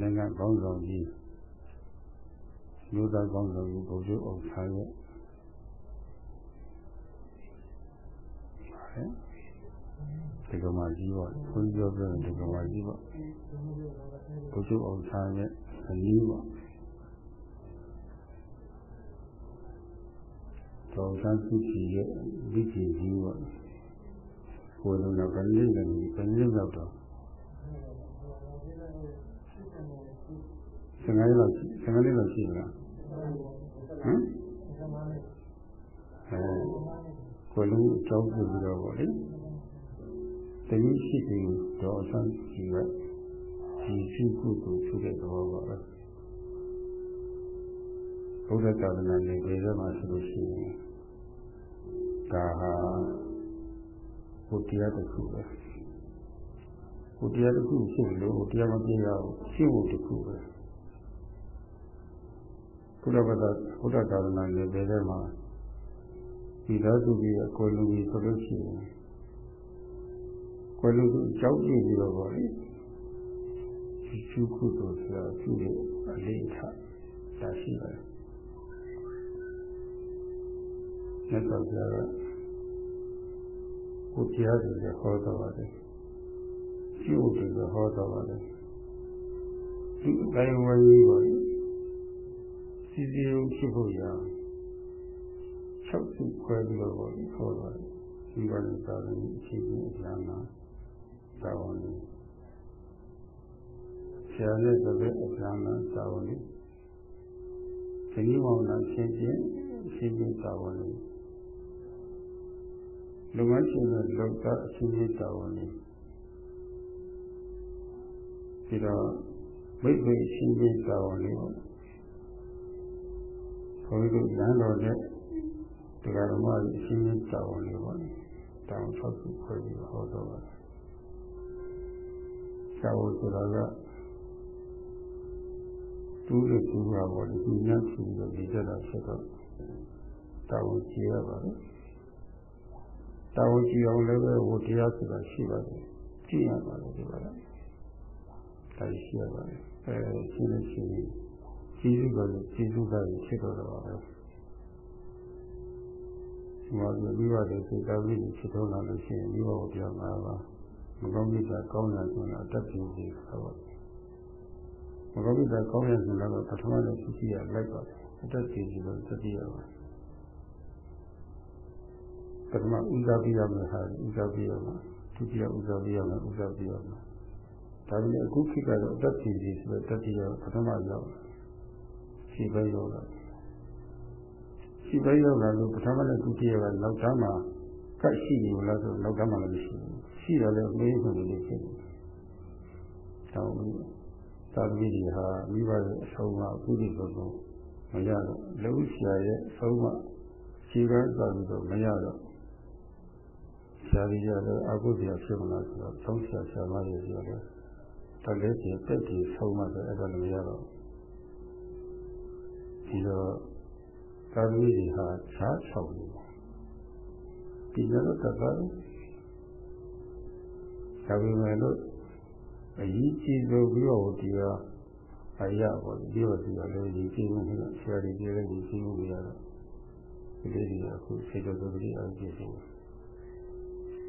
နိုင်ငံကောင်းဆောင်ကြီးမြို့သားကောင်းဆောင်ကြီးဘုရားအောင်ဆာရဲ့ဟဲ့ဒီကမာကြီးပေါ့ဘုန်းကြီးပြောပြတဲ့ဒီကမာကြီးပေါ့ဘုရားအောင်ဆာရဲ့အနည်းပေါ့တော်ဆန်းစုကြည်ရဲ့ဒီကြည်ကြီးပေါ့ကိုယ်လုံးတော့ဗလင်းလည်းဗလင်းရောက်တော့ ဆယ်ငါးလောက်ရှိဆယ်ငါးလောက်ရှိလားဟမ်အဲကိုယ်လုံးအကြောင်းပြုပြီးတော့ပေါ့လေတတိရှိပြီးတော့ဆန်းကြည်ရဲ့ဒီရှိခုကိုထူတဲ့သဘောပါပဲဘုရားသာသနာနဲ့ဒီထဲမှာဆိုလို့ရှိရင်ဒါဟာဘုရားတစ်ခုပဲ ဘုရားတစ်ခုရှိလို့ဘုရားမပြရဘူးရှိဖို့တစ်ခုပဲဘုရားဘာသာဘုရားသာသနာနဲ့ဒီထဲမှာဒီသားစုကြီးအကိုလူကြီးဆိုလို့ရှိရင်ကိုလူကြီးကြောက်ကြည့်ပြီးတော့ပေါ့လေဒီကျုခုတို့ဆိုတာသူ့ရဲ့အလေးထားဒါရှိပါတယ်မြတ်စွာဘုရားကဘုရားတွေလည်းဟောတော်ပါတယ် ကျိုးတွေလည်းဟောတော်ပါတယ်ဒီအတိုင်းဝိုင်းကြီးပါစီစီရုံဖြစ်ဖို့ရ၆စုခွဲပြီးတော့ဟောတော်ပါတယ်ဒီပါဠိသာသနာအချိန်ကြီးအကျမ်းမှာသာဝန်နေဆရာနဲ့ဆိုတဲ့အကျမ်းမှာသာဝန်နေဒီမောင်နာရှင်းရှင်းရှင်းရှင်းသာဝန်နေလုပ်ငန်းရှင်တွေလောက်တာအချင်းချင်းတာဝန်နေ ပြီးတော့မိတ်ဆွေရှင်းချင်းတာဝန်နေပေါ့ဘုန်းကြီးတို့လမ်းတော်နဲ့တရားဓမ္မကြီးအချင်းချင်းတာဝန်နေပေါ့တောင်းဆောက်စုခွဲပြီးဟောတော့ပါတယ်သာဝဆိုတာကတူးလို့တူးတာပေါ့ဒီညချီလို့ဒီကြတာဖြစ်တော့တာဝန်ကြီးရပါတယ်တာဝန်ကြည့်အောင်လည်းပဲဝတရားဆိုတာရှိပါတယ်ကြည့်ရပါတယ်ဒီပါလား ဒါရှိရပါတယ်အဲရှင်းလို့ရှိရင်ကျေးဇူးကလည်းကျေးဇူးကလည်းဖြစ်တော့တော့ပဲဒီမှာဒီလိုရတယ်စိတ်တော်ကြီးဖြစ်တော့လာလို့ရှိရင်ဒီဘောပြောမှာပါမကောင်းမိတာကောင်းတာဆိုတာအတတ်ပြင်စီဆိုတော့မကောင်းမိတာကောင်းရဆိုတာတော့ပထမဆုံးသိရလိုက်ပါတယ်အတတ်ပြင်စီလို့သတိရပါတယ်ပထမဥစားပြရမယ်ဟာဥစားပြရမယ်ဒုတိယဥစားပြရမယ်ဥစားပြရမယ် ဒါပေမဲ့အခုခေတ်ကတော့အသက်ပြည်စီဆိုတော့တတိယပထမရောက်ရှိပဲရောက်လာရှိပဲရောက်လာလို့ပထမနဲ့ဒုတိယကနောက်တန်းမှာကတ်ရှိနေလားဆိုနောက်တန်းမှာလည်းမရှိဘူးရှိတော့လည်းမေးမှလည်းဖြစ်တယ်တောင်းသာသမီတွေဟာမိဘရဲ့အဆုံးအမအခုဒီလိုတော့မရတော့လူဆရာရဲ့အဆုံးအမခြေကမ်းသွားပြီးတော့မရတော့ဆရာကြီးရတယ်အကုသိုလ်ဖြစ်မလားဆိုတော့သုံးဆရာဆရာမတွေပြောတယ် တလေးကြီးတက်ကြီးဆုံးမှဆိုအဲ့ဒါလည်းမရတော့ဒီတော့သာသမီတွေဟာခြားချောက်နေဒီလိုတော့တတ်တယ်ဒါပေမဲ့လို့အရေးကြီးဆုံးပြီးတော့ဒီကအရာပေါ့ဒီတော့ဒီကလည်းဒီကြီးမှုနဲ့ဆရာတွေပြောတဲ့ဒီကြီးမှုတွေကတော့ဒီလေးတွေကအခုစေတသိက်တွေအကြည့်ဆုံး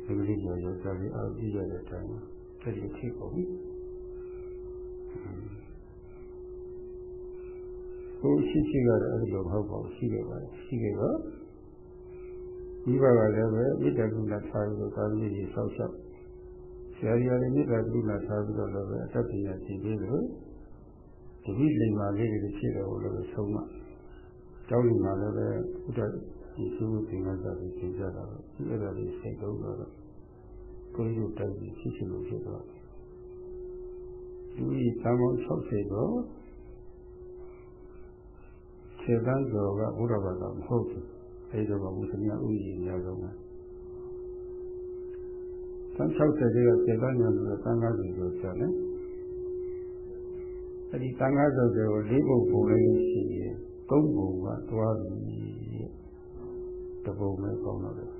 ဒီလိုကြောင့်စာပြီးအားကြည့်ရတဲ့အတိုင်းတည်းထိပေါ့ ဘုရှိရှိကတော့အဲ့လိုမဟုတ်ပါဘူးရှိခဲ့ပါတယ်ရှိခဲ့တော့မိဘကလည်းပဲမိတ္တကုဏထားပြီးတော့ကာမိကြီးဆောက်ရှောက်ဆရာကြီးကလည်းမိတ္တကုဏထားပြီးတော့လည်းအတတ်ပညာသင်ပေးလို့တတိလိမ္မာလေးတွေဖြစ်တော့လို့ဆုံးမကျောင်းလူမှာလည်းပဲဥဒ္ဒဒီသုသင်္ကသာကိုသင်ကြတာတော့ဒီအဲ့ဒါလေးစိတ်တော့တော့ကိုယ်ရုပ်တိုက်ပြီးဖြစ်ချင်လို့ဖြစ်တော့ လူကြီးသံဃာ60တော့ခြေတန်းကျော်ကဘုရားဘာသာမဟုတ်ဘူးအဲဒီတော့ဘုရားဥယျာဉ်များဆုံးပဲသံ60တွေကခြေတန်းကျော်ဆိုတော့သံဃာကြီးကိုပြောတယ်အဲဒီသံဃာကျော်ကိုလေးပုတ်ပုံလေးရှိရင်သုံးပုံကသွားပြီးတပုံပဲကောင်းတော့တယ်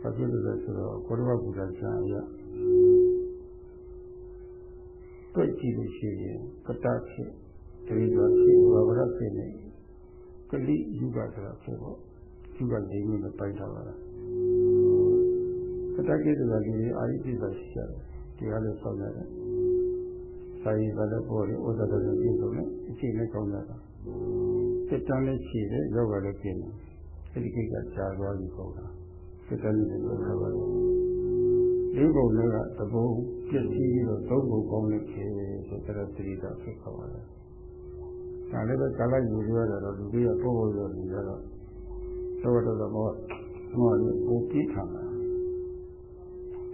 ဘာဖြစ်လို့လဲဆိုတော့ကိုရမဘုရားဆရာရ တွေ့ကြည့်လို့ရှိရင်ကတ္တဖြစ်တတိယဖြစ်ဝဝရဖြစ်နေကလိယူကဆိုတာဖြစ်ပေါ့ယူက၄မျိုးနဲ့ပိုက်ထားပါလားကတ္တကိစ္စကလူတွေအာရိပိသရှိကြတယ်ဒီကလည်းဆောက်ရတယ်စာရေးကလည်းပေါ်တယ်ဥဒ္ဒတော်လည်းပြည့်စုံတယ်အချိန်နဲ့ကောင်းတာစိတ်တမ်းလည်းရှိတယ်ယောဂလည်းပြည့်တယ်အဲဒီကိစ္စကြာသွားပြီပေါ့လားစိတ်တမ်းလည်းပြောထားပါတယ် လေးပုံတွေကသဘုံပြည့်စည်ပြီးတော့သုံးပုံကောင်းနေတယ်ဆိုတော့သတိတော်ဖြစ်ခေါ်ပါတယ်ဒါလည်းပဲကာလယူရတာတော့လူတွေကပို့ဖို့လို့နေကြတော့သောတော်တော်မောမောလေးကိုပြစ်ခံတာ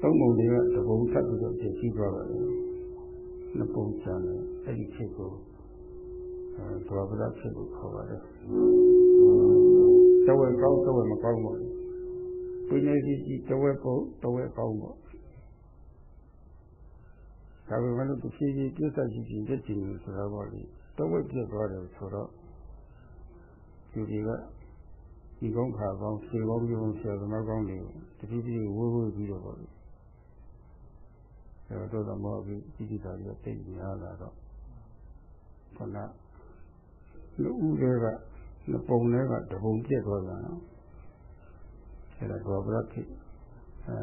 သုံးပုံတွေကသဘုံထပ်ပြီးတော့ပြည့်စည်သွားပါတယ်နှစ်ပုံချမ်းတယ်အဲ့ဒီဖြစ်ကိုအဲသောဗရဖြစ်ကိုခေါ်ပါတယ်တဝက်ကောင်းတဝက်မကောင်းပါဘူးပြင်းနေစီကြီးတဝက်ပုံတဝက်ကောင်းပါ ဒါပေမဲ့လို့တစ်ဖြည်းဖြည်းပြည့်စုံရှိရှိတက်ကြည့်နေဆိုတော့ပေါ့လေတဝက်ပြည့်သွားတယ်ဆိုတော့ဒီတွေကဒီကောင်းခါကောင်းစေကောင်းပြုံးဆရာသမားကောင်းတွေတဖြည်းဖြည်းဝိုးဝိုးပြီးတော့ပေါ့လေအဲတော့တော့မောပြီးကြည့်ကြည့်တာပြီးတိတ်များလာတော့ခဏလူဦးတွေကနှစ်ပုံတွေကတပုံပြည့်သွားတာနော်အဲဒါတော့ဘရခိအဲ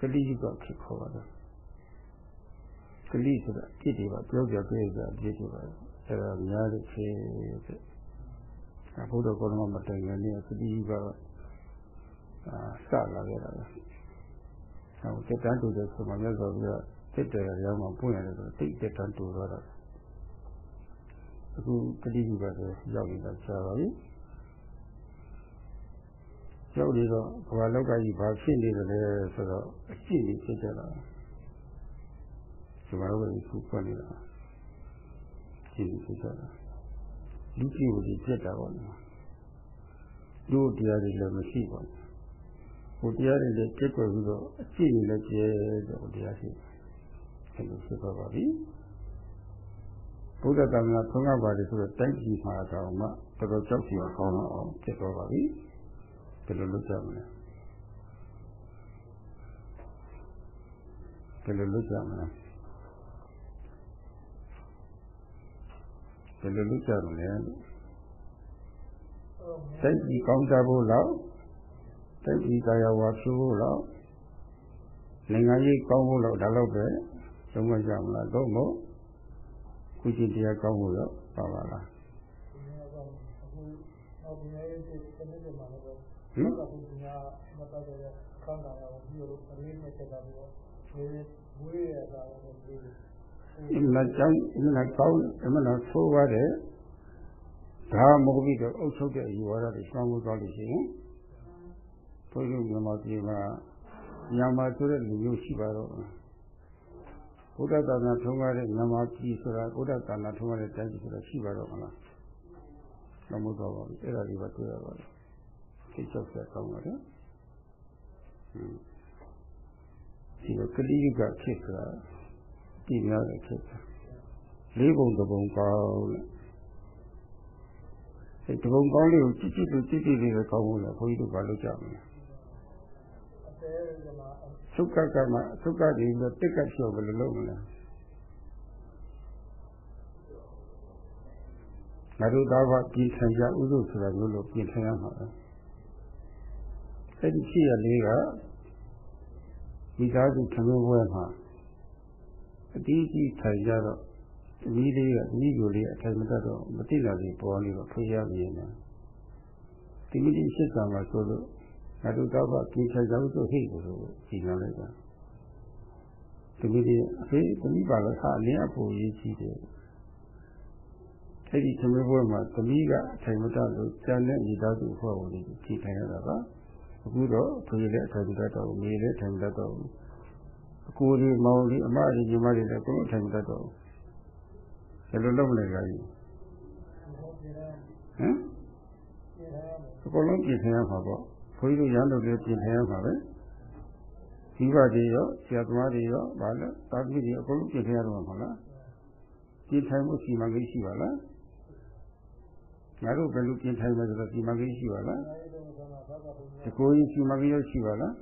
ကတိကဖြစ်ခေါ်ပါတယ် ကလိဆိုတာအဖြစ်တွေပါပြောပြပြကြအဖြစ်တွေပါအဲဒါများလို့ဖြစ်တဲ့ဘုဒ္ဓကောရမမတိုင်ကနေကတိကအာစလာခဲ့တာပဲဟောတက်တန်းတူတဲ့ဆိုမှမြတ်စွာဘုရားတက်တယ်ရောက်မှပွင့်ရတယ်ဆိုတိတ်တက်တန်းတူသွားတာအခုကတိကပဲရောက်နေတာရှားပါပြီရောက်နေတော့ဘဝလောကကြီးဘာဖြစ်နေတယ်လဲဆိုတော့အရှိကြီးဖြစ်ကြတာ ဒီမှာတော့ခုဖွင့်နေတာရှင်းဖြစ်တာလူကြည့်ကိုဒီပြက်တာပေါ့နော်လူတရားတွေလည်းမရှိပါဘူးဟိုတရားတွေလည်းပြက်ွယ်ပြီးတော့အကြည့်လည်းကျဲတော့တရားရှိအဲ့လိုဖြစ်သွားပါပြီဘုရားတမန်ဆုံးကပါတယ်ဆိုတော့တိုက်ကြည့်မှာတော့မှတော်တော်ကြောက်စီအောင်အောင်ဖြစ်သွားပါပြီဘယ်လိုလုပ်ကြမလဲဘယ်လိုလုပ်ကြမလဲ ဘယ်လိုလုပ်ကြမလဲစိတ်ကြီးကောင်းကြဖို့လောက်စိတ်ကြီးကာယဝါဖြူဖို့လောက်နိုင်ငံရေးကောင်းဖို့လောက်ဒါတော့ပဲသုံးမကြမလားတော့မို့ကုသတရားကောင်းဖို့တော့ပါပါလားဟင်ကောင်းတာရောပြီးတော့ အလေးနဲ့တက်တာပြီးတော့ဒီဝေးရတာတော့ဒီအမှန်ကြောင့်အမှန်ကောင်းအမှန်ဆိုးပါတယ်ဒါမဟုတ်ပြီးတော့အုပ်ချုပ်တဲ့အယူဝါဒတွေစောင်းလို့သွားလို့ရှိရင်ဘုရားမြန်မာပြည်မှာမြန်မာဆိုတဲ့လူမျိုးရှိပါတော့ဘုရားသာသနာထုံးကားတဲ့မြန်မာပြည်ဆိုတာဘုရားသာသနာထုံးကားတဲ့တိုင်းပြည်ဆိုတာရှိပါတော့မလားမဟုတ်တော့ပါဘူးအဲ့ဒါလေးပဲတွေ့ရပါတယ်သိချောက်ဆက်ကောင်းပါတယ်ဒီကတိယကဖြစ်တာ ကြည့်များတယ်ဖြစ်တာလေးပုံတစ်ပုံကောင်းလဲအဲတစ်ပုံကောင်းလေးကိုကြည့်ကြည့်လို့ကြည့်ကြည့်လေးပဲကောင်းလို့လဲဘုန်းကြီးတို့ဘာလုပ်ကြမလဲသုက္ကကမှာသုက္ကတွေပြီးတော့တိတ်ကချော်ဘယ်လိုလုပ်မလဲငါတို့သားကပြင်ဆင်ကြဥစုဆိုတာမျိုးလို့ပြင်ဆင်ရမှာပဲအဲ့ဒီရှိရလေးကမိသားစုခမင်းပွဲမှာ အတီးကြီးထိုင်ကြတော့သမီးလေးကသမီးကိုလေးအထိုင်မတတ်တော့မတိလာပြီးပေါ်နေတော့ဖေးရမြင်တယ်ဒီမိတိရှစ်ဆံမှာဆိုလို့ငါတို့တော့ကိစ္စကြောင့်ဆိုဟိကိုလို့ကြီးလာလိုက်တာဒီမိတိအဖေသမီးပါလို့ဟာအလင်းအပူရေးကြီးတယ်အဲ့ဒီသမီးဘွဲမှာသမီးကအထိုင်မတတ်လို့ကျန်တဲ့မိသားစုဖွဲ့ဝင်ကြီးကြီးထိုင်ရတာပါအခုတော့ဖေးလည်းအထိုင်မတတ်တော့မေလည်းအထိုင်မတတ်တော့ အကိုတွေမောင်တွေအမတွေညီမတွေလည်းကိုယ်အထိုင်မတတ်တော့ဘယ်လိုလုပ်လဲကြကြီးဟမ်အကုန်လုံးပြင်ဆင်ရမှာပေါ့ခွေးတို့ရန်တို့လည်းပြင်ဆင်ရမှာပဲဒီဘတွေရောဆရာသမားတွေရောဗာလဲတာသမီတွေအကုန်လုံးပြင်ဆင်ရတော့မှာလားပြင်ထိုင်မှုစီမံကိန်းရှိပါလားငါတို့ဘယ်လိုပြင်ထိုင်မလဲဆိုတော့စီမံကိန်းရှိပါလားဒီကိုကြီးစီမံကိန်းရရှိပါလား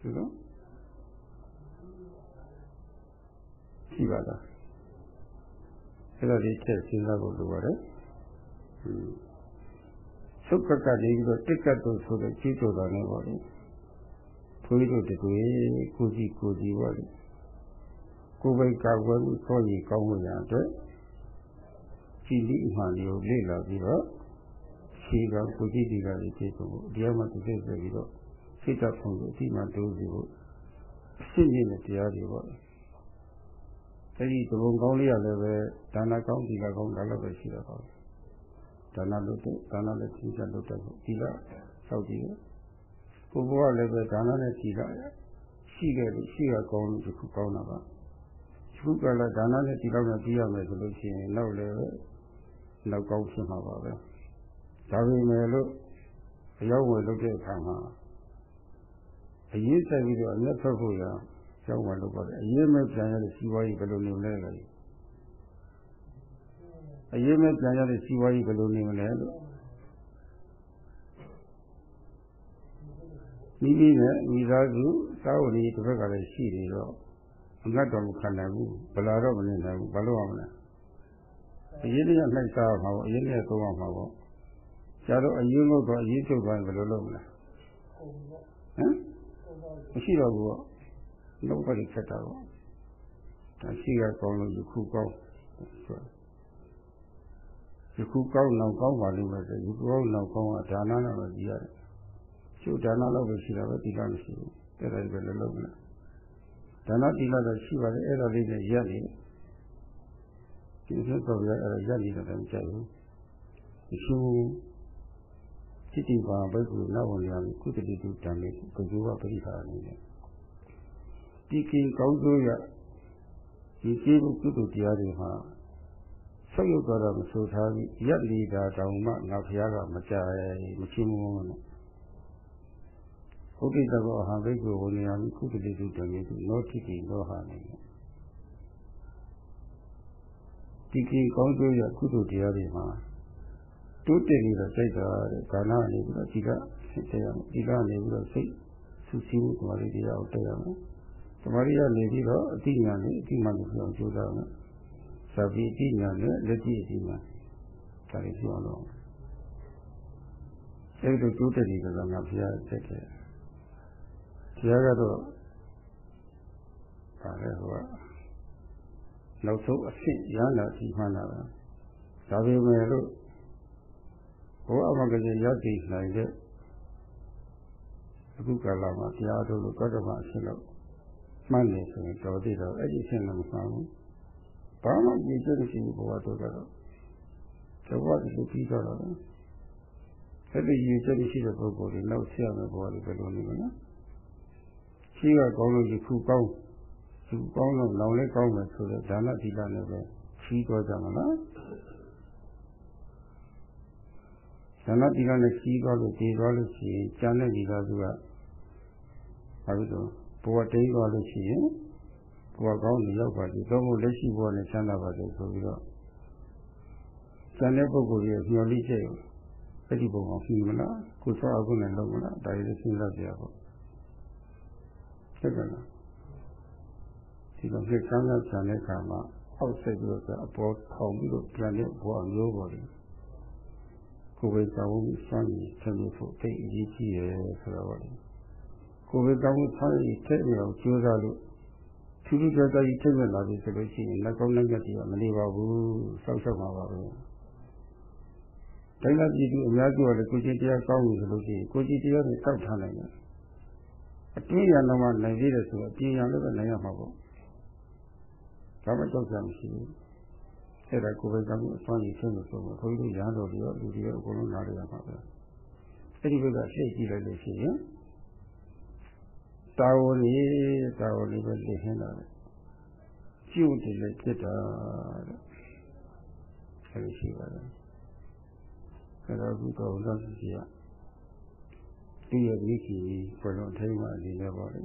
ဒီလို ရှိပါလားအဲ့ဒါလေးထည့်စဉ်းစားဖို့လိုပါတယ်သုခကနေပြီးတော့တစ်ကတ်တို့ဆိုတဲ့ကြီးတော်တော်နဲ့ပေါ့လေထွေးတို့တူကိုကြီးကိုကြီးပေါ့လေကိုယ်ပိုင်ကာကွယ်မှုစောရည်ကောင်းမှုရအတွက်ကြည်လိအမှန်ကိုလေ့လာပြီးတော့ခြေကကိုကြည့်ဒီကလေးပြေဆုံးဖို့တရားမှသူသိဆိုပြီးတော့စိတ်ဓာတ်ဆုံးကိုအတိမှတိုးစီဖို့အရှင်းကြီးတဲ့တရားတွေပေါ့ အဲဒီသဘုံကောင်းလေးရလည်းပဲဒါနကောင်းဒီကကောင်းဒါလည်းပဲရှိတော့ပါဒါနလုပ်တဲ့ဒါနလည်းသင်္ချာလုပ်တဲ့ဒီကစောက်ကြည့်တယ်ကိုဘဝလည်းပဲဒါနနဲ့ဒီကရှိခဲ့လို့ရှိရကောင်းလို့ဒီခုကောင်းတာပါခုကလည်းဒါနနဲ့ဒီလောက်နဲ့ပြီးရမယ်ဆိုလို့ရှိရင်နောက်လည်းနောက်ကောင်းဖြစ်မှာပါပဲဒါပေမဲ့လို့အရောက်ဝယ်လုပ်တဲ့အခါမှာအရေးဆိုင်ပြီးတော့အမျက်ထွက်ဖို့ရ ရောက်ဝယ်လုပ်ပါတယ်အရေးမဲ့ပြန်ရတဲ့စီးပွားရေးဘယ်လိုနေမလဲလဲအရေးမဲ့ပြန်ရတဲ့စီးပွားရေးဘယ်လိုနေမလဲလို့မိမိနဲ့မိသားစုသာဝတိတစ်ဖက်ကလည်းရှိနေတော့အငတ်တော်မခံနိုင်ဘူးဘလာတော့မနေနိုင်ဘူးဘာလို့ရမလဲအရေးနဲ့နှိုက်စားမှာပေါ့အရေးနဲ့သုံးမှာပေါ့ကျတော့အရေးငုတ်တော့အရေးချုပ်သွားရင်ဘယ်လိုလုပ်မလဲဟမ်မရှိတော့ဘူးပေါ့ လုံးဝခက်တာပေါ့ဒါရှိကကောင်းလို့ယခုကောင်းယခုကောင်းနောက်ကောင်းပါလိမ့်မယ်ဆိုယခုကောင်းနောက်ကောင်းကဒါနနဲ့ပဲကြည့်ရတယ်ကျုပ်ဒါနတော့ပဲရှိတာပဲဒီကမရှိဘူးတဲ့တယ်ပဲလုံးလုံးမလားဒါနတိလတော့ရှိပါတယ်အဲ့ဒါလေးနဲ့ရက်နေဒီလိုဆိုပြအဲ့ဒါရက်နေတော့မကြိုက်ဘူးမရှိတိတိပါဘိက္ခုနဝန္ယမိကုတတိတုတံမေကုဇေဝပရိဟာအနေနဲ့ ဒီကိကောင်းစိုးရဒီကျေးဇူးကုသိုလ်တရားတွေမှာဆက်ရုပ်သွားတာမဆိုထားပြီးရက်လီတာတောင်မှငါဘုရားကမကြဲမချင်းမုန်းနဲ့ဟုတ်ကိတကောအဟံဘိက္ခုဝန္ယမိကုတတိတုတံမေကုနောတိကိနောဟာနေဒီကိကောင်းစိုးရကုသိုလ်တရားတွေမှာတိုးတက်ပြီးတော့စိတ်သာတဲ့ကာလနေပြီးတော့ဒီကစိတ်တရားဒီကနေပြီးတော့စိတ်ဆူဆီးမှုသမာဓိတရားကိုတက်ရမယ်သ မာဓိကနေပြီးတော့အတိညာနဲ့အတိမှန်ကိုပြောင်းကြိုးစားမယ်သဗ္ဗိအတိညာနဲ့လက်ကြည့်အတိမှန်ဒါလေးပြောတော့အဲ့ဒီတိုးတက်ပြီးတော့ငါဘုရားတက်တယ်ဘုရားကတော့ဒါလည်းဟိုကနောက်ဆုံးအဖြစ်ရဟန္တာဒီမှန်တာပါဒါပေမဲ့လို့ဘောအမကကြီးရောက်တည်နိုင်တဲ့အခုကာလမှာတရားထုတ်လို့ကတ္တမအဖြစ်လို့ မှန်တယ်ဆိုရင်တော်သေးတော့အဲ့ဒီအဖြစ်လည်းမမှန်ဘူးဘာမှကြည့်ချက်မရှိဘူးဘဝတို့ကတော့တဘဝဒီလိုပြီးတော့တော့အဲ့ဒီရည်ချက်ရှိတဲ့ပုဂ္ဂိုလ်တွေနောက်ဆက်ရမယ့်ဘဝတွေဘယ်လိုနေမလဲရှိကကောင်းလို့ယခုကောင်းသူကောင်းလို့လောင်လဲကောင်းမယ်ဆိုတော့ဒါနသီလနဲ့ပဲရှိတော့ကြမှာလားဇဏတိကနဲ့စီးသွားလို့တည်သွားလို့ရှိရင်ကျန်တဲ့ဒီကားစုကဘာလို့တော့ ဘဝတိတ်သွားလို့ရှိရင်ဘဝကောင်းနေရောက်ပါပြီသုံးဖို့လက်ရှိဘဝနဲ့ချမ်းသာပါစေဆိုပြီးတော့ကျန်တဲ့ပုဂ္ဂိုလ်ရဲ့ညှော်လိချက်ကိုအဲ့ဒီပုံမှာဖြစ်မလားကိုစောအခုနဲ့လုံးမလားဒါရည်စဉ်းစားကြရပါဖြစ်တယ်လားဒီလိုဖြစ်ကမ်းလာချန်တဲ့ခါမှာအောက်ဆက်ပြီးတော့အပေါ်ထောင်ပြီးတော့ပြန်တဲ့ဘဝမျိုးပေါ်တယ်ကိုယ်ပဲကောင်းမှုစွမ်းရည်ဆက်လို့ဖို့သိအရေးကြီးတယ်ဆိုတော့ ကိုယ်ပဲကောင်းမှုစွမ်းရည်ထည့်ပြီးအောင်ကြိုးစားလို့ထူးထူးခြားခြားကြီးထည့်ရလာပြီဆိုလို့ရှိရင်လက်ကောင်းလက်ကျတွေကမနေပါဘူးစောက်ရှောက်မှာပါပဲတိုင်းပြည်သူအများကြီးကလည်းကိုကြီးတရားကောင်းပြီဆိုလို့ရှိရင်ကိုကြီးတရားတွေတောက်ထားနိုင်တယ်အပြင်းရတော့မှနိုင်သေးတယ်ဆိုတော့အပြင်းရလည်းပဲနိုင်ရမှာပေါ့ဒါမှကြောက်ကြမရှိဘူးအဲ့ဒါကိုယ်ပဲကမှုအစွမ်းကြီးဖြစ်လို့ဆိုတော့ခွန်ကြီးရဟန်းတော်တွေရောလူတွေရောအကုန်လုံးနားရမှာပဲအဲ့ဒီဘက်ကရှေ့ကြည့်လိုက်လို့ရှိရင် တာဝန်ကြီးတာဝန်ကြီးပဲသိဟင်းတာလေကျုပ်တည်းလည်းဖြစ်တာတဲ့အဲ့ဒီရှိပါတယ်အဲ့တော့အခုတော့လောကကြီးကဒီရဲ့မိခင်ကြီးဘယ်လိုထိမှအနေနဲ့ပါလဲ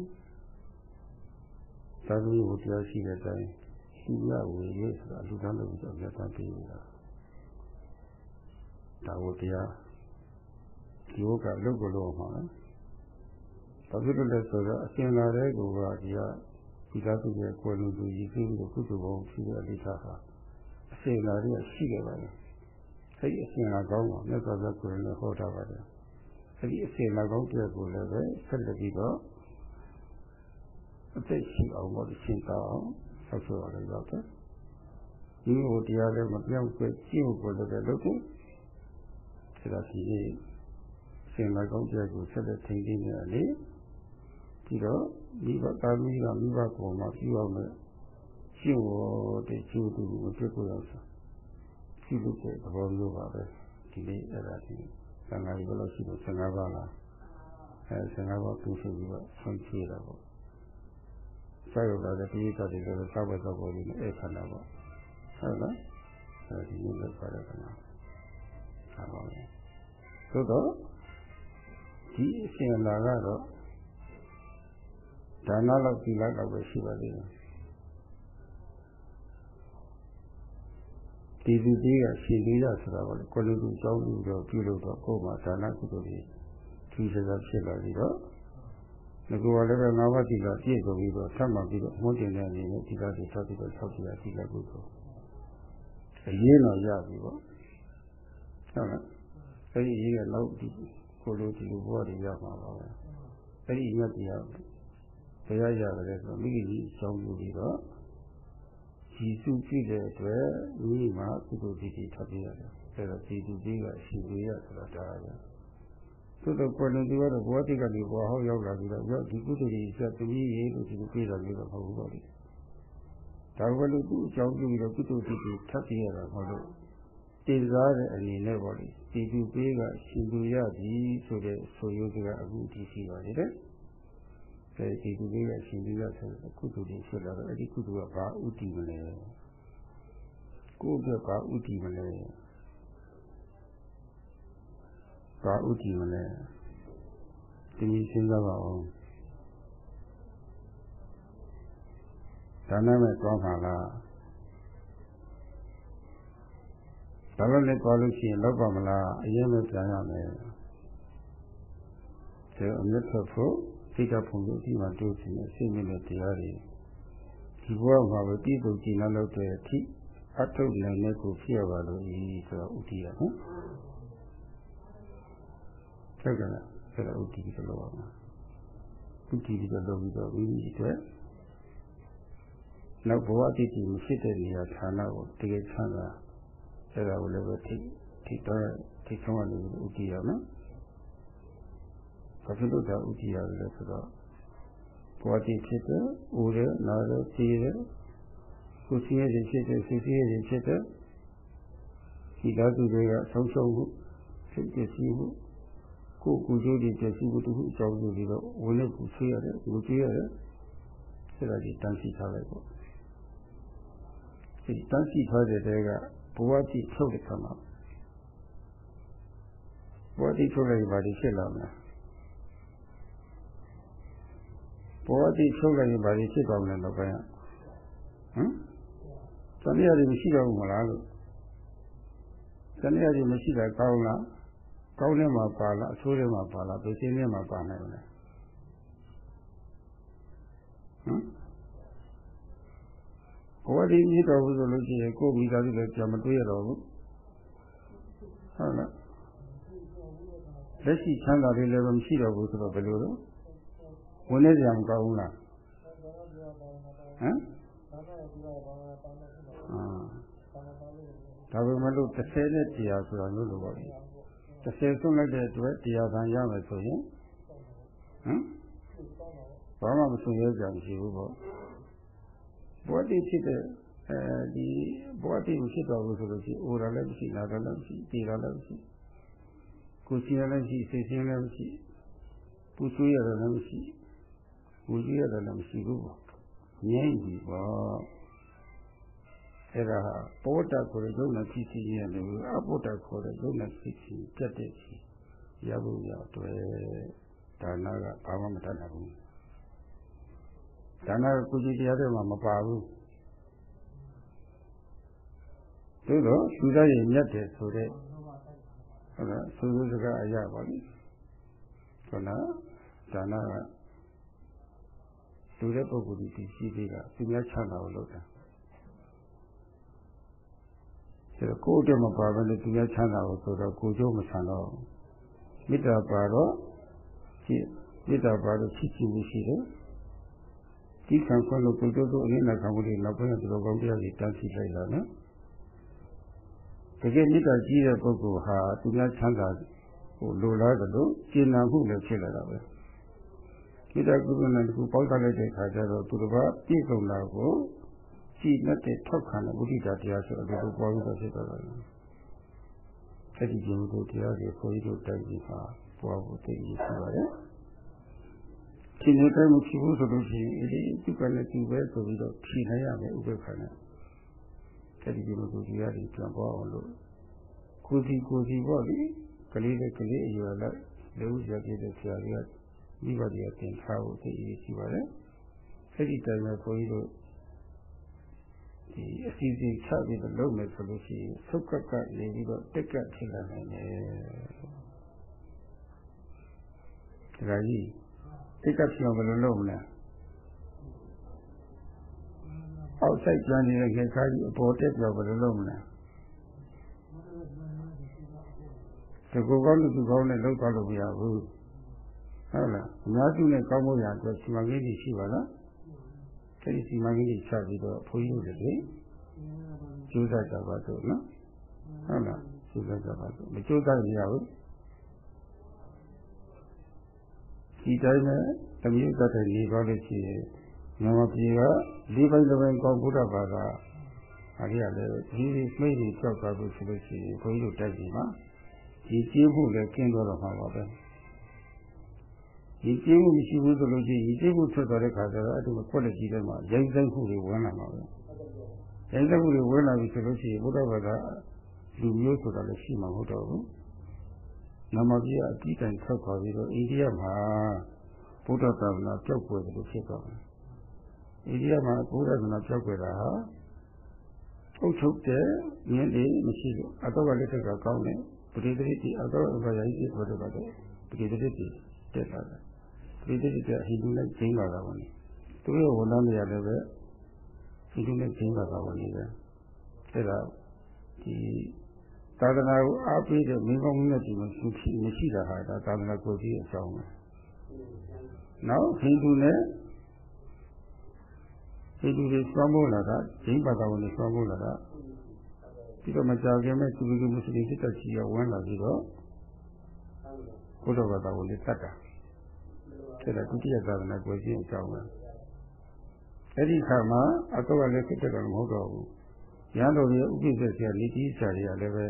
သာသမီကိုတရားရှိတဲ့အတိုင်းရှိရဝေရဆိုတာလူသားလို့ပြောပြတာပြီးနေတာဒါဝတရားဒီဝကလုတ်ကလို့မှာ ဘာဖြစ်လို့လဲဆိုတော့အရှင်လာတဲ့ကူကဒီကဒီကားသူရဲ့ကိုယ်လူသူကြီးပြီးတော့ကုသိုလ်ဘောဖြစ်တဲ့အလိထားဟာအစင်လာရရှိခဲ့ပါလေအဲ့ဒီအစင်လာကောင်းတော့မြတ်စွာဘုရားကိုယ်လည်းဟောတာပါတယ်အဲ့ဒီအစင်လာကောင်းတဲ့ကိုလည်းပဲဆက်လက်ပြီးတော့အသက်ရှိအောင်လို့ရှင်းတော့ဆောက်ဆိုရတယ်ရောက်တယ်ဒီဟိုတရားလည်းမပြောင်းပြည့်ကျင့်ဖို့လည်းလုပ်တယ်ဆရာကြီးစင်လာကောင်းတဲ့ကိုဆက်လက်ထိန်းသိမ်းနေတယ်လေ ပြီးတော့မိဘသားသမီးကမိဘပေါ်မှာပြုအောင်လို့ရှင်းဖို့တဲ့ကျိုးတူမဖြစ်ကိုရအောင်ပြုလုပ်တဲ့သဘောမျိုးပါပဲဒီနေ့အဲ့ဒါဒီသံဃာကြီးဘယ်လိုရှိလို့15ပါးလားအဲ15ပါးပြုစုပြီးတော့ဆွမ်းပြေတာပေါ့ဆက်ရတာဒီကတည်းကလည်းစောက်ပဲစောက်ပေါ်ပြီးအဲ့ခန္ဓာပေါ့ဟုတ်လားအဲဒီလိုလုပ်ပါရကနာဟာပါပဲသို့တော့ဒီအရှင်လာကတော့ ဒါနလောက်သီလလောက်ပဲရှိပါသေးတယ်ဒီလူကြီးကရှင်သေးရဆိုတာကလည်းကိုလူလူကြောင်းလူတော့ပြုလို့တော့ကိုယ်မှာဒါနကုသိုလ်ကြီးထူးခြားဖြစ်လာပြီးတော့ငါကလည်းပဲငါးပါးသီလပြည့်စုံပြီးတော့ဆက်မှပြီးတော့မွန်းတင်တဲ့အနေနဲ့သီလတွေဆက်ပြီးတော့ဆောက်ပြရသီလကုသိုလ်အရေးတော့ရပြီပေါ့ဟုတ်လားအဲ့ဒီရေးကလောက်ဒီကိုလိုဒီလိုဘဝတွေရမှာပါပဲအဲ့ဒီမြတ်တရားတ ရားရတယ်ဆိုမိခင်ကြီးအကြောင်းပြုပြီးတော့ကြည်စုကြည့်တဲ့အတွက်မိမှာကုသိုလ်တည်တည်ထပ်ပြရတယ်အဲ့တော့ဒီသူကြီးကအရှင်ကြီးရဆိုတာဒါပဲသို့တော့ကိုယ်လုံးဒီကတော့ဘဝတိကနေဘဝဟောရောက်လာပြီးတော့ဒီကုသိုလ်ကြီးဆက်တကြီးရေးလို့ဒီလိုပြေးတာမျိုးတော့မဟုတ်ဘူးပေါ့လေဒါကလည်းသူ့အကြောင်းပြုပြီးတော့ကုသိုလ်တည်တည်ထပ်ပြရတာမဟုတ်လို့တည်စားတဲ့အနေနဲ့ပေါ့လေဒီသူပေးကရှင်သူရပြီဆိုတဲ့ဆိုရုပ်ကအခုဒီရှိပါလေတဲ့ အဲဒီကုသိုလ်ရဲ့ရှင်ပြီးရဆိုကုသိုလ်တွေဖြစ်လာတော့အဲ့ဒီကုသိုလ်ကဘာဥတည်မလဲကိုယ့်အတွက်ဘာဥတည်မလဲဘာဥတည်မလဲဒီနည်းစဉ်းစားပါဦးဒါနမဲ့သွားမှာလားဒါလည်းလည်းသွားလို့ရှိရင်လောက်ပါမလားအရင်ပဲပြန်ရမယ်ဒါအမြတ်ထွက်ဖို့ စိတ်ဓာတ်ပုံလို့ဒီမှာတို့ရှိနေစိတ်မြင့်တဲ့တရားတွေဒီဘဝမှာပဲပြည့်စုံကြည်နလို့တဲ့အထိအထုတ်နိုင်တဲ့ကိုဖြစ်ရပါလို့ဤဆိုတော့ဥတည်ရနော်ဆက်ကြလားဆက်တော့ဥတည်ပြီးတော့ပါမှာဥတည်ပြီးတော့လုပ်ပြီးတော့မိမိအတွက်နောက်ဘဝတည်တည်မရှိတဲ့နေရာဌာနကိုတကယ်ချမ်းသာအဲ့ဒါကိုလည်းပဲထိထိတော့ထိဆုံးရလို့ဥတည်ရနော် ဘာဖြစ်လို့ဒါဥတည်ရတယ်လဲဆိုတော့ဘဝတည်ဖြစ်တဲ့ဥရနာရစီရကိုစီရည်ဖြစ်တဲ့စီစီရည်ဖြစ်တဲ့ဒီဓာတုတွေကဆုံးရှုံးမှုဖြစ်ပစ္စည်းမှုကိုယ်ကိုယ်ကျိုးတွေပစ္စည်းမှုတခုအကြောင်းပြုပြီးတော့ဝင်လို့ကိုဆွေးရတယ်ကိုကြည့်ရတယ်ဆက်လာဒီတန်းစီထားလိုက်ပေါ့ဒီတန်းစီထားတဲ့တဲကဘဝတည်ထုတ်တဲ့ခါမှာဘဝတည်ထုတ်လိုက်ပါဒီဖြစ်လာမှာ ဘောတိထုတ်လိုက်ရင်ဘာတွေဖြစ်သွားမလဲတော့ပဲဟမ်တဏှာတွေမရှိတော့ဘူးမလားလို့တဏှာတွေမရှိတာကောင်းလားကောင်းတဲ့မှာပါလားအဆိုးတဲ့မှာပါလားသိချင်းတဲ့မှာပါနိုင်မလားဟမ်ဘောတိမြစ်တော်ဘူးဆိုလို့ရှိရင်ကိုယ်မိသားစုလည်းကြံမတွေ့ရတော့ဘူးဟုတ်လားလက်ရှိချမ်းသာတွေလည်းမရှိတော့ဘူးဆိုတော့ဘယ်လိုလဲ ဝင်နေကြမကောင်းဘူးလားဟမ်ဒါပေမဲ့လို့30နဲ့တရားဆိုတာလို့လို့ပါ30ဆုံးလိုက်တဲ့အတွက်တရားခံရမယ်ဆိုရင်ဟမ်ဘာမှမဆိုရကြမရှိဘူးပေါ့ဘောတိဖြစ်တဲ့အဲဒီဘောတိကိုဖြစ်တော်ဘူးဆိုလို့ရှိအိုတာလည်းမရှိနာတာလည်းမရှိပြေတာလည်းမရှိကိုယ်စီရလည်းမရှိစိတ်ဆင်းလည်းမရှိပူဆွေးရတယ်လည်းမရှိ ဝူကြည့်ရတယ်လည်းမရှိဘူးပေါ့ငြိမ့်ပြီပေါ့အဲ့ဒါပောတကိုယ်ရုပ်နဲ့ဖြစ်စီရတယ်အပောတခေါ်တဲ့ရုပ်နဲ့ဖြစ်စီပြတ်တဲ့စီရဖို့ရအတွက်ဒါနကဘာမှမတတ်နိုင်ဘူးဒါနကကုသတရားတွေမှာမပါဘူးသို့တော့သူသားရဲ့မြတ်တယ်ဆိုတဲ့ဟုတ်လားသုသုစကားအရာပါလိခဏဒါနက လူတဲ့ပုဂ္ဂိုလ်ကြီးရှိသေးတာသူများချမ်းသာကိုလုပ်တာအဲတော့ကိုယ်အတွက်မပါဘဲနဲ့သူများချမ်းသာကိုဆိုတော့ကိုယ်ကျိုးမဆန်တော့မေတ္တာပါတော့ရှိမေတ္တာပါတော့ချစ်ချင်မှုရှိတယ်ဒီခံခွင့်လို့ကိုယ်ကျိုးတို့အရင်ကခံမှုတွေနောက်ပိုင်းကတော်ကောင်းတရားတွေတန်းစီလိုက်လာနော်တကယ်မေတ္တာကြီးတဲ့ပုဂ္ဂိုလ်ဟာသူများချမ်းသာဟိုလိုလားတယ်လို့ကျင့်နာမှုလည်းဖြစ်လာတာပဲ မေတ္တာကုသနာတခုပေါက်ထားလိုက်တဲ့အခါကျတော့သူတစ်ပါးပြည့်စုံတာကိုကြည်နဲ့တဲ့ထောက်ခံတဲ့ဝိဒိတာတရားဆိုတော့ဒီလိုပေါ်ပြီးတော့ဖြစ်သွားတယ်။အဲ့ဒီကျင့်ကိုတရားတွေခွန်ကြီးတို့တိုက်ပြီးဟာပွားဖို့သိရရှိပါတယ်။ဒီနေ့တိုင်းမဖြစ်ဘူးဆိုလို့ရှိရင်အဲ့ဒီသူကလည်းသူပဲဆိုပြီးတော့ဖြေနိုင်ရမယ်ဥပ္ပခါနဲ့။အဲ့ဒီကျင့်ကိုတရားတွေပြန်ပေါ်အောင်လို့ကိုစီကိုစီပေါ့လေကလေးလေးကလေးအရွယ်လိုက်လေဦးရပြည့်တဲ့ဆရာကြီးက မိဘတွေကသင်ထားဖို့သိရရှိပါတယ်။အဲ့ဒီတိုင်းမှာခွန်ကြီးတို့ဒီအစီအစဉ်ချပြီးတော့လုပ်မယ်ဆိုလို့ရှိရင်သုတ်ကတ်ကနေပြီးတော့တက်ကတ်ဖြစ်လာနိုင်တယ်။ဒါကြီးတက်ကတ်ဖြစ်အောင်ဘယ်လိုလုပ်မလဲ။အောက်ဆိုင်ကြံနေတဲ့ခေခါကြီးအပေါ်တက်ပြောဘယ်လိုလုပ်မလဲ။ဒီကိုကောင်းလူသူကောင်းနဲ့လောက်သွားလို့မရဘူး။ ဟုတ်လား။အများစုနဲ့ကောင်းမှုရအတွက်စီမံကိန်းရှိပါလား။အဲဒီစီမံကိန်းကြီးချပြီးတော့ဘုန်းကြီးတို့တွေကျိုးစားကြပါစို့နော်ဟုတ်လားကျိုးစားကြပါစို့မကျိုးစားရရဘူးဒီတိုင်းနဲ့တမျိုးတတ်တဲ့နေပါလို့ရှိရင်မြန်မာပြည်ကလေးပိုင်းတစ်ပိုင်းကောင်းဘုရားဘာသာအားရလည်းဒီဒီမိတ်ကြီးကြောက်သွားလို့ဆိုလို့ရှိရင်ဘုန်းကြီးတို့တိုက်ပြီမှာဒီကျေးမှုလည်းကျင်းတော့တော့မှာပါပဲ ဒီကျေးမှုမရှိဘူးဆိုလို့ရှိရင်ဒီကျေးမှုထွက်သွားတဲ့ခါကျတော့အဲ့ဒီကွက်လက်ကြီးထဲမှာရိုင်းစိုက်မှုတွေဝင်လာမှာပဲရိုင်းစိုက်မှုတွေဝင်လာပြီဆိုလို့ရှိရင်ဘုရားဘာသာလူမျိုးဆိုတာလည်းရှိမှာမဟုတ်တော့ဘူးနမကြီးအတိတိုင်ထွက်သွားပြီးတော့အိန္ဒိယမှာဘုရားသာသနာပြောက်ွယ်တယ်လို့ဖြစ်သွားတယ်အိန္ဒိယမှာဘုရားသာသနာပြောက်ွယ်တာဟာအုပ်ချုပ်တဲ့မြင်းတွေမရှိလို့အတော့ကလက်ထက်ကကောင်းတယ်ပရိသေတိအတော့ဘာယာကြီးပြောတော့တယ်ပရိသေတိတက်လာတယ် ဒီတိကျဟိန္ဒူနဲ့ကျင်းလာတာပါနေသူတို့ဝန်ထမ်းတွေရတယ်ပဲဟိန္ဒူနဲ့ကျင်းလာတာပါနေပဲအဲဒါဒီသာသနာကိုအားပေးတဲ့မိဘမှုနဲ့ဒီမရှိမရှိတာဟာဒါသာသနာကိုကြီးအကြောင်းပဲနောက်ဟိန္ဒူနဲ့ဟိန္ဒူတွေသွမ်းမိုးလာတာဂျိန်းဘာသာဝင်တွေသွမ်းမိုးလာတာပြီးတော့မကြောက်ခင်မဲ့သူတို့မွတ်စလင်စစ်တပ်ကြီးကဝင်လာပြီးတော့ဘုရားဘာသာဝင်တွေတတ်တာ အဲ့ဒါဒုတိယသာသနာကိုရှင်းအကြောင်းပဲအဲ့ဒီခါမှာအကောကလည်းဖြစ်တယ်မဟုတ်တော့ဘူးရဟန်းတော်ရဲ့ဥပိ္ပဇ္ဇဆရာလိတိဆရာတွေကလည်းပဲ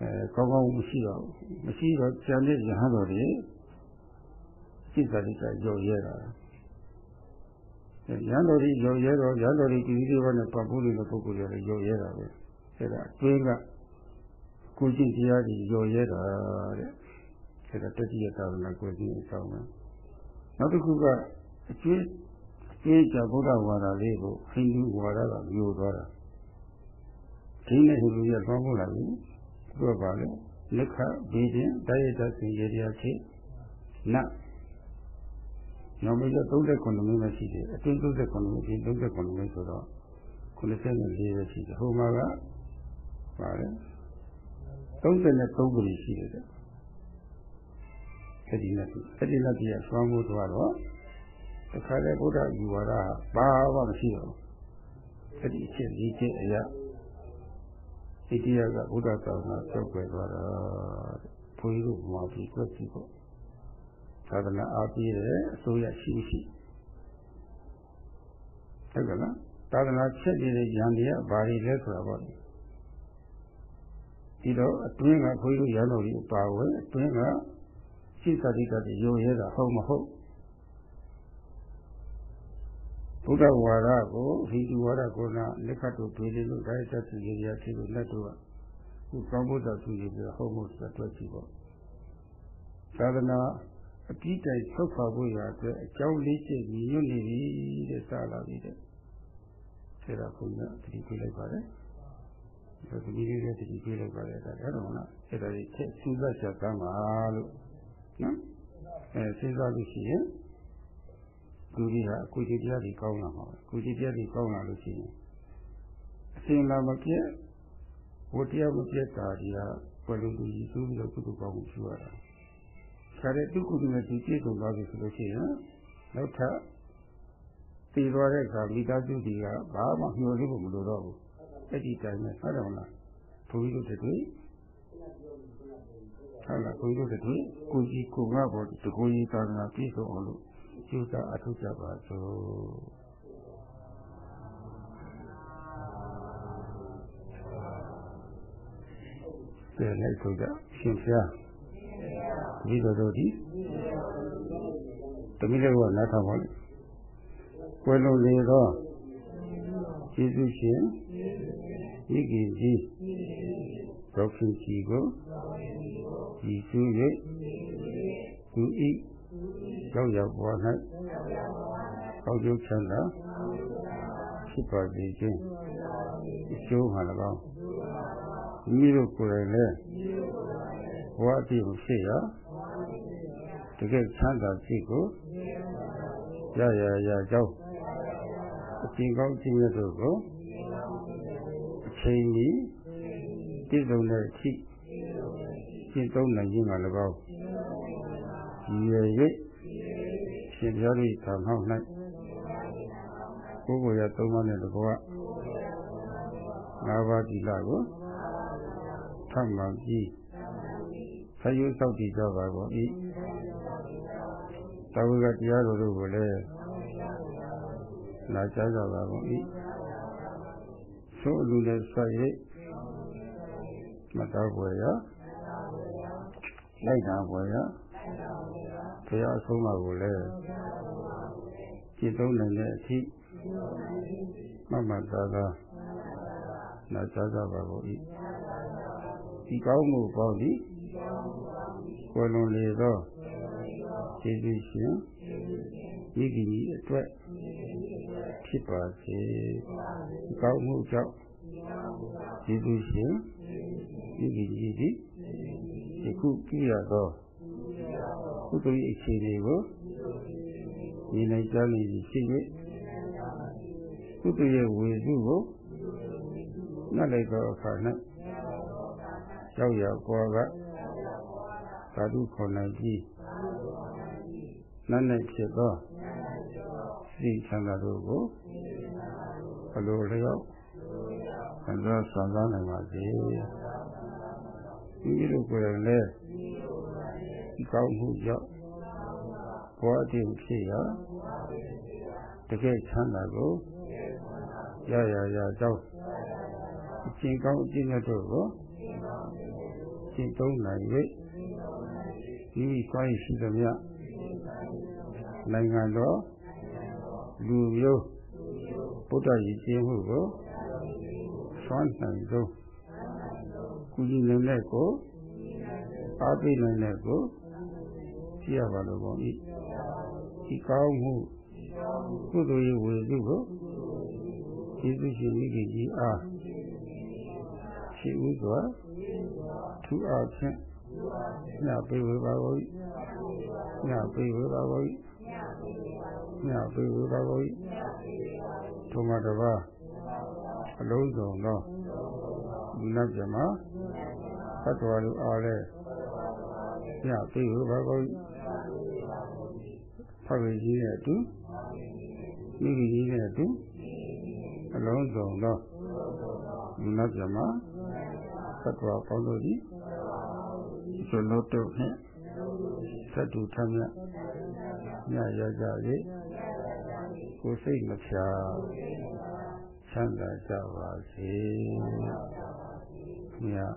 အဲကောင်းကောင်းမရှိတော့မရှိတော့ကျန်တဲ့ရဟန်းတော်တွေစိတ်ဓာတ်ကကြော်ရဲတာရဟန်းတော်တွေကြော်ရဲတော့ရဟန်းတော်တွေဒီဒီဘောနဲ့ပတ်ဖို့နေတဲ့ပုဂ္ဂိုလ်တွေကြော်ရဲတာပဲအဲ့ဒါအတွင်းကကိုကြည့်တရားကြီးကြော်ရဲတာတဲ့ အဲ့ဒါတတိယသာသနာကိုကြည့်အကြောင်းပဲနောက်တစ်ခုကအကျွေးအကျွေးကြဗုဒ္ဓဝါဒလေးကိုဟိန္ဒူဝါဒကမျိုးသွားတာဒီနဲ့ဟိန္ဒူရသွားဖို့လာပြီသူကပါလေလက်ခဘေးတင်တိုက်ရတစီရေတရားချိနတ်ညောင်မရ39မိနစ်ရှိတယ်အတွင်း39မိနစ်ပြင်39မိနစ်ဆိုတော့94ပဲရှိတယ်ဟိုမှာကပါလေ33ခုရှိတယ် အဲ့ဒီလက်အဲ့ဒီလက်ကြီးကသွမ်းမှုသွားတော့တခါလေဘုရားယူဝါဒဘာမှမရှိတော့အဲ့ဒီအချက်ကြီးချက်အရာဣတိယကဘုရားသာသနာကျောက်ွယ်သွားတာဘုန်းကြီးတို့မှာပြီးကြွကြည့်ဖို့သာသနာအားပြည့်တဲ့အစိုးရရှိရှိဟုတ်ကဲ့လားသာသနာချက်နေတဲ့ဉာဏ်တွေကဘာတွေလဲဆိုတာပေါ့ဒီတော့အတွင်းကဘုန်းကြီးတို့ရဟန်းတော်ကြီးပါဝင်အတွင်းက စိတ်သတိတည်းရိုရဲတာဟုတ်မဟုတ်ဘုရားဝါဒကိုဟိန္ဒူဝါဒကိုနာလက်ခတ်တို့တွေးလို့ဒါရတ္တိရေရာဖြစ်လို့လက်တို့ကခုကောင်းဘုရားသူကြီးပြောဟုတ်မဟုတ်ဆိုတော့ကြည့်ပေါ့သာသနာအပြီးတိုင်ဆုတ်ခွာဖို့ရအတွက်အကြောင်းလေးချက်ညီညွတ်နေပြီတဲ့စလာပြီတဲ့ဆရာကဘုရားတတိပြလိုက်ပါတယ်ဒီဒီလေးလေးတတိပြလိုက်ပါတယ်ဒါတော့နော်အဲ့ဒါကြီးချက်စူးစမ်းချက်ကမ်းပါလို့ နော်အဲစဉ်းစားလို့ရှိရင်လူတွေဟာအကူကြီးတရားတွေကောင်းလာမှာအကူကြီးတရားတွေကောင်းလာလို့ရှိရင်အစင်လာမပြည့်ဝတရားမပြည့်တာတွေကဘယ်လိုလူကြီးသူပြီးတော့ကုသကောင်းမှုရှိရတာခါတဲ့သူကုသနဲ့သူပြည့်စုံသွားပြီဆိုလို့ရှိရင်နောက်ထပ်တည်သွားတဲ့အခါမိသားစုတွေကဘာမှမျှော်လင့်ဖို့မလိုတော့ဘူးအဲ့ဒီတိုင်းနဲ့ဆက်တော်လားဘုန်းကြီးတို့တွေ ဟုတ်လားဘုန်းကြီးတို့တွေကိုကြီးကိုငါပေါ်တကူကြီးသာသနာပြည့်စုံအောင်လို့ကျူတာအထုကြပါစို့တဲ့လိုက်ဆိုကြရှင်ဖျားဒီလိုတို့ဒီတမိလေးကနားထောင်ပါလေကွယ်လုံးလေတော့ကျေးဇူးရှင်ဤကြီးကြီး ဒေါခင်ကြီးကိုဒီစု၍သူဤရောက်ရောက်ပေါ်၌ကောင်းကျိုးချမ်းသာဖြစ်ပါစေခြင်းအကျိုးမှာ၎င်းမိတို့ကိုယ်တိုင်လည်းဘဝအပြည့်ဖြစ်ရတကယ်ချမ်းသာစိတ်ကိုရရရကြောင်းအကျင့်ကောင်းခြင်းတို့ကိုအချိန်ကြီး တည်ဆုံးတဲ့အထိကျင့်သုံးနိုင်ခြင်းက၎င်းရည်ရွယ်၍ရှင်ပြား၏သာမောက်၌ကိုယ်ကိုယ်ရသုံးပါးနဲ့တကွာငါးပါးဒီလကိုထပ်မှန်ပြီးဆယူဆောက်တည်ကြပါကုန်၏တဝိကတရားတော်တို့ကိုလည်းနာကြားကြပါကုန်၏သို့အလူလည်းဆက်၍ မတော်ပွေရလိုက်တာပွေရဘုရားအဆုံးအမကိုလည်းကြည်သုံးနိုင်တဲ့အထိမမသာသာနာကြားကြပါကုန်၏ဒီကောင်းမှုပေါင်းသည်ကိုယ်လွန်လေသောကျေးဇူးရှင်ဤကြီးဤအတွက်ဖြစ်ပါစေဒီကောင်းမှုကြောင့်ကျေးဇူးရှင် ဤကြီးဤသည်ယခုကြည့်ရသောကုသိုလ်၏အခြေအနေကိုဒီနိုင်ကြလိမ့်ရှိ၍ကုသိုလ်ရဲ့ဝေစုကိုနှက်လိုက်သောအခါ၌ရောက်ရပေါ်ကသာဓုခေါ်နိုင်ပြီးနတ်၌ဖြစ်သောစိတ်ချမ်းသာတို့ကိုဘလိုလျောက်ဆန္ဒဆန္ဒနိုင်ပါစေ ဒီလိုကိုယ်လည်းဒီကောင်းမှုကြောင့်ဘောအတည်ဖြစ်ရတကယ်ချမ်းသာကိုရရရကြောင်းအချင်းကောင်းအချင်းတို့ကိုရှင်းသုံးနိုင်၍ဒီကိုင်းရှိသမျှနိုင်ငံတော်လူမျိုးဗုဒ္ဓရည်ချင်းမှုကိုဆွမ်းနိုင်သော ကုညီနိုင်တဲ့ကိုအားပေးနိုင်တဲ့ကိုကြည့်ရပါလို့ပေါ့ဤဒီကောင်းမှုကုသိုလ်ရေးဝေစုကိုကျေးဇူးရှင်မိခင်ကြီးအားရှိဥစွာသူအားဖြင့်ညပေးဝေပါကုန်၏ညပေးဝေပါကုန်၏ညပေးဝေပါကုန်၏ထိုမှာတပါအလုံးစုံသောဒီနတ်ပြမ သတ္တဝါတို့အားလည်းညပေးဝေပါကုန်၏ဖခင်ကြီးနဲ့အတူမိခင်ကြီးနဲ့အတူအလုံးစုံသောဒီနတ်ပြမသတ္တဝါပေါင်းတို့သည်ကျွလို့တို့နှင့်သတ္တုထမြညရကြ၍ကိုယ်စိတ်မဖြာချမ်းသာကြပါစေမြတ်